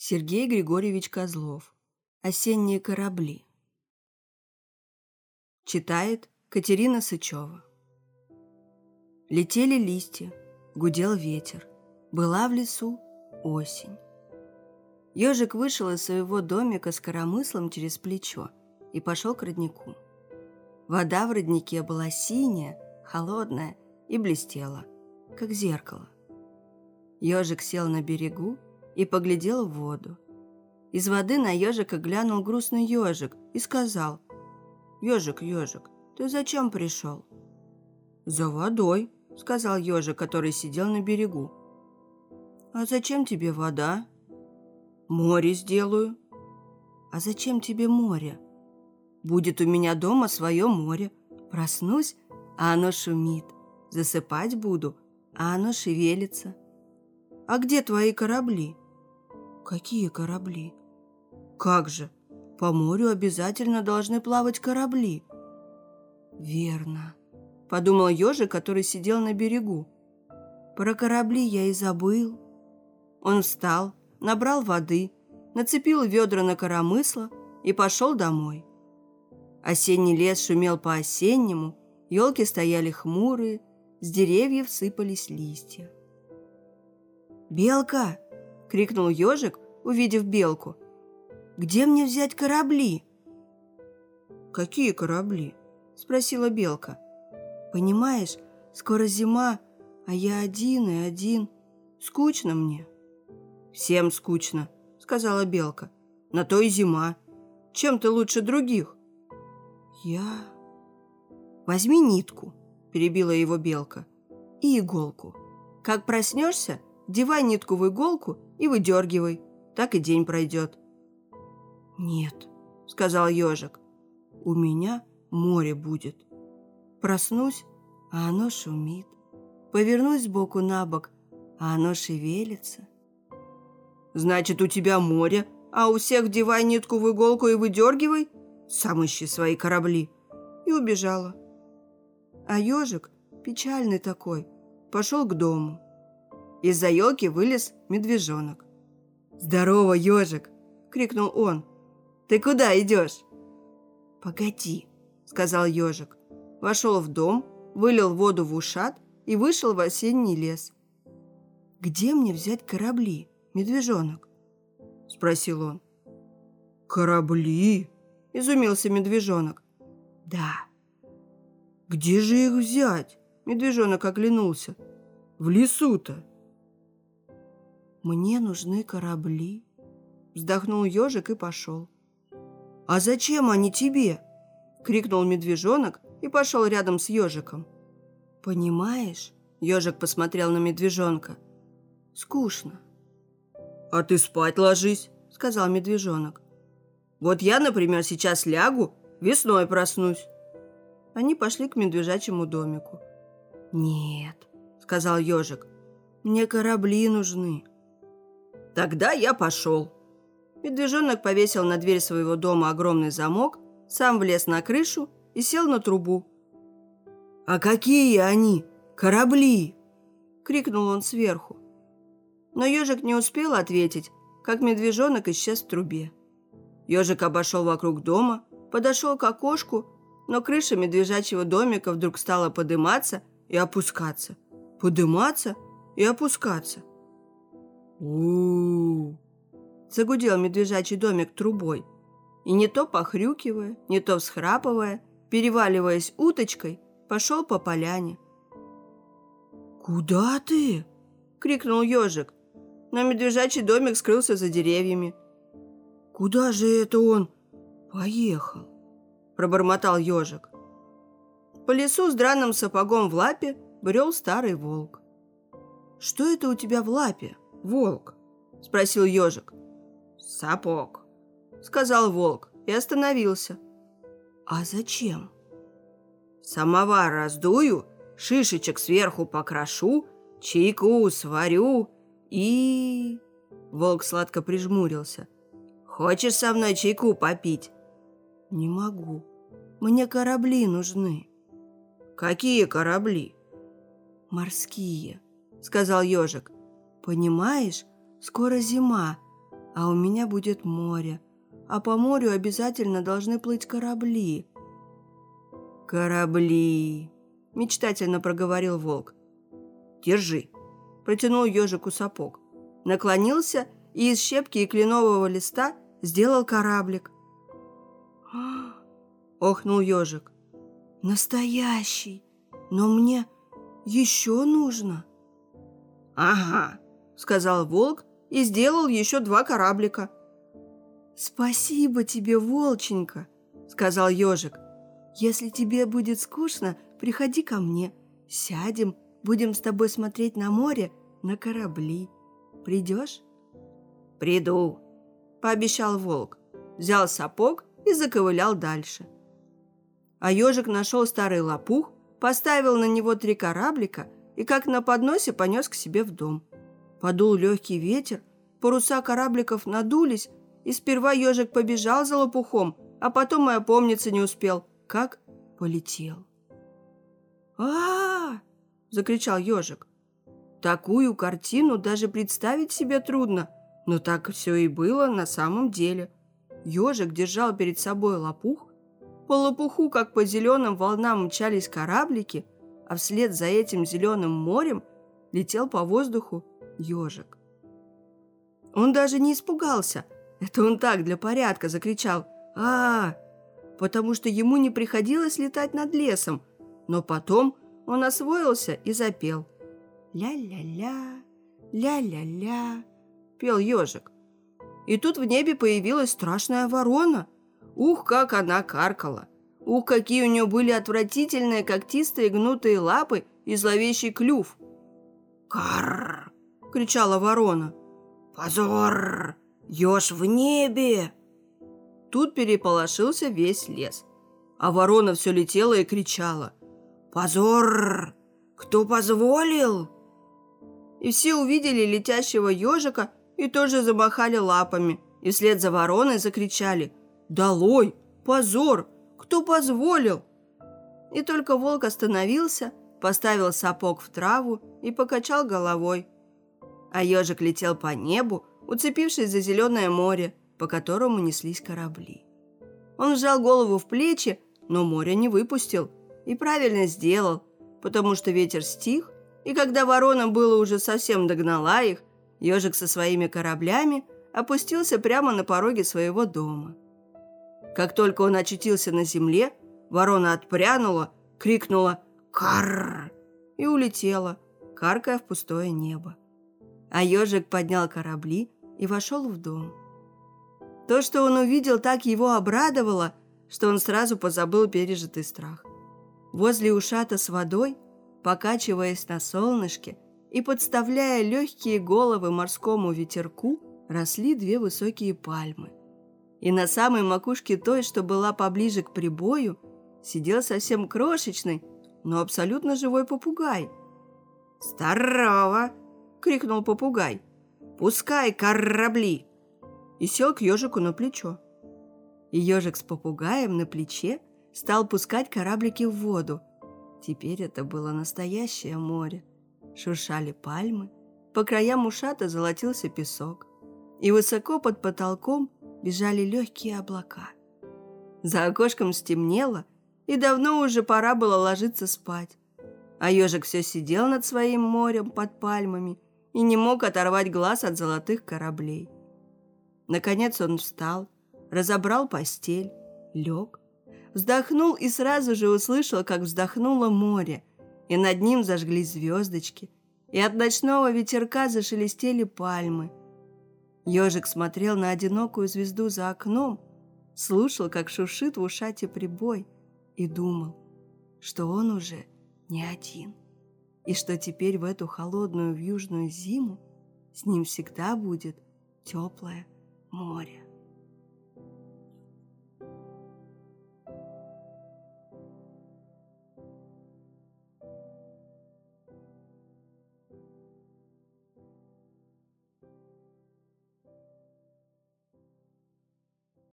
Сергей Григорьевич Козлов. Осенние корабли. Читает Катерина Сычева. Летели листья, гудел ветер. Была в лесу осень. Ежик вышел из своего домика с коромыслом через плечо и пошел к роднику. Вода в роднике была синяя, холодная и блестела, как зеркало. Ежик сел на берегу и поглядел в воду. Из воды на ежика глянул грустный ежик и сказал, «Ежик, ежик, ты зачем пришел?» «За водой», — сказал ежик, который сидел на берегу. «А зачем тебе вода?» «Море сделаю». «А зачем тебе море?» «Будет у меня дома свое море. Проснусь, а оно шумит. Засыпать буду, а оно шевелится». «А где твои корабли?» «Какие корабли?» «Как же? По морю обязательно должны плавать корабли». «Верно», — подумал ежик, который сидел на берегу. «Про корабли я и забыл». Он встал, набрал воды, нацепил ведра на коромысло и пошел домой. Осенний лес шумел по-осеннему, елки стояли хмурые, с деревьев сыпались листья. «Белка!» — крикнул ежик, увидев белку. «Где мне взять корабли?» «Какие корабли?» — спросила белка. «Понимаешь, скоро зима, а я один и один. Скучно мне». «Всем скучно», — сказала белка. «На то и зима. Чем ты лучше других?» «Я...» «Возьми нитку», — перебила его белка, — «и иголку. Как проснешься, Девай нитку в иголку и выдергивай. Так и день пройдет. «Нет», — сказал ежик, — «у меня море будет. Проснусь, а оно шумит. Повернусь сбоку на бок, а оно шевелится». «Значит, у тебя море, а у всех девай нитку в иголку и выдергивай? Сам ищи свои корабли». И убежала. А ежик, печальный такой, пошел к дому. Из-за елки вылез медвежонок. «Здорово, ежик!» – крикнул он. «Ты куда идешь?» «Погоди», – сказал ежик. Вошел в дом, вылил воду в ушат и вышел в осенний лес. «Где мне взять корабли, медвежонок?» – спросил он. «Корабли?» – изумился медвежонок. «Да». «Где же их взять?» – медвежонок оглянулся. «В лесу-то». «Мне нужны корабли», — вздохнул ежик и пошел. «А зачем они тебе?» — крикнул медвежонок и пошел рядом с ежиком. «Понимаешь?» — ежик посмотрел на медвежонка. «Скучно». «А ты спать ложись», — сказал медвежонок. «Вот я, например, сейчас лягу, весной проснусь». Они пошли к медвежачьему домику. «Нет», — сказал ежик, — «мне корабли нужны». Тогда я пошел. Медвежонок повесил на дверь своего дома огромный замок, сам влез на крышу и сел на трубу. «А какие они? Корабли!» — крикнул он сверху. Но ежик не успел ответить, как медвежонок исчез в трубе. Ежик обошел вокруг дома, подошел к окошку, но крыша медвежачьего домика вдруг стала подыматься и опускаться, подыматься и опускаться у Загудел медвежачий домик трубой. И не то похрюкивая, не то всхрапывая, переваливаясь уточкой, пошел по поляне. «Куда ты?» — крикнул ежик. Но медвежачий домик скрылся за деревьями. «Куда же это он поехал?» — пробормотал ежик. По лесу с драным сапогом в лапе брел старый волк. «Что это у тебя в лапе?» волк?» – спросил ежик. «Сапог», – сказал волк и остановился. «А зачем?» «Самовар раздую, шишечек сверху покрошу, чайку сварю и...» Волк сладко прижмурился. «Хочешь со мной чайку попить?» «Не могу. Мне корабли нужны». «Какие корабли?» «Морские», — сказал ежик. Понимаешь, скоро зима, а у меня будет море, а по морю обязательно должны плыть корабли». «Корабли!» – мечтательно проговорил волк. «Держи!» – протянул ежику сапог. Наклонился и из щепки и кленового листа сделал кораблик. охнул ежик. «Настоящий! Но мне еще нужно!» «Ага!» – сказал волк и сделал еще два кораблика. «Спасибо тебе, волченька!» – сказал ежик. «Если тебе будет скучно, приходи ко мне. Сядем, будем с тобой смотреть на море, на корабли. Придешь?» «Приду», – пообещал волк. Взял сапог и заковылял дальше. А ежик нашел старый лопух, поставил на него три кораблика и как на подносе понес к себе в дом. Подул легкий ветер, паруса корабликов надулись, и сперва ежик побежал за лопухом, а потом и опомниться не успел, как полетел. а, закричал ежик. Такую картину даже представить себе трудно, но так все и было на самом деле. Ежик держал перед собой лопух, по лопуху, как по зеленым волнам мчались кораблики, а вслед за этим зеленым морем летел по воздуху ежик. Он даже не испугался. Это он так, для порядка, закричал а, -а, -а потому что ему не приходилось летать над лесом. Но потом он освоился и запел. «Ля-ля-ля, ля-ля-ля», — пел ежик. И тут в небе появилась страшная ворона. Ух, как она каркала! Ух, какие у нее были отвратительные когтистые гнутые лапы и зловещий клюв! «Карр!» — кричала ворона. «Позор! Еж в небе!» Тут переполошился весь лес. А ворона все летела и кричала. «Позор! Кто позволил?» И все увидели летящего ежика и тоже замахали лапами, и вслед за вороной закричали «Долой! Позор! Кто позволил?» И только волк остановился, поставил сапог в траву и покачал головой. А ежик летел по небу, уцепившись за зеленое море, по которому неслись корабли. Он сжал голову в плечи, но море не выпустил. И правильно сделал, потому что ветер стих, и когда ворона было уже совсем догнала их, ежик со своими кораблями опустился прямо на пороге своего дома. Как только он очутился на земле, ворона отпрянула, крикнула «Карр!» и улетела, каркая в пустое небо. А ежик поднял корабли и вошел в дом. То, что он увидел, так его обрадовало, что он сразу позабыл пережитый страх. Возле ушата с водой, покачиваясь на солнышке и подставляя легкие головы морскому ветерку, росли две высокие пальмы. И на самой макушке той, что была поближе к прибою, сидел совсем крошечный, но абсолютно живой попугай. «Здорово!» — крикнул попугай. «Пускай корабли!» И сел к ежику на плечо. И ежик с попугаем на плече стал пускать кораблики в воду. Теперь это было настоящее море. Шуршали пальмы, по краям ушата золотился песок, и высоко под потолком бежали легкие облака. За окошком стемнело, и давно уже пора было ложиться спать. А ежик все сидел над своим морем под пальмами и не мог оторвать глаз от золотых кораблей. Наконец он встал, разобрал постель, лег, вздохнул и сразу же услышал, как вздохнуло море, и над ним зажглись звездочки, и от ночного ветерка зашелестели пальмы. Ежик смотрел на одинокую звезду за окном, слушал, как шушит в ушате прибой, и думал, что он уже не один, и что теперь в эту холодную в южную зиму с ним всегда будет теплое море.